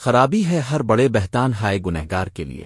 خرابی ہے ہر بڑے بہتان ہائے گنہگار کے لیے۔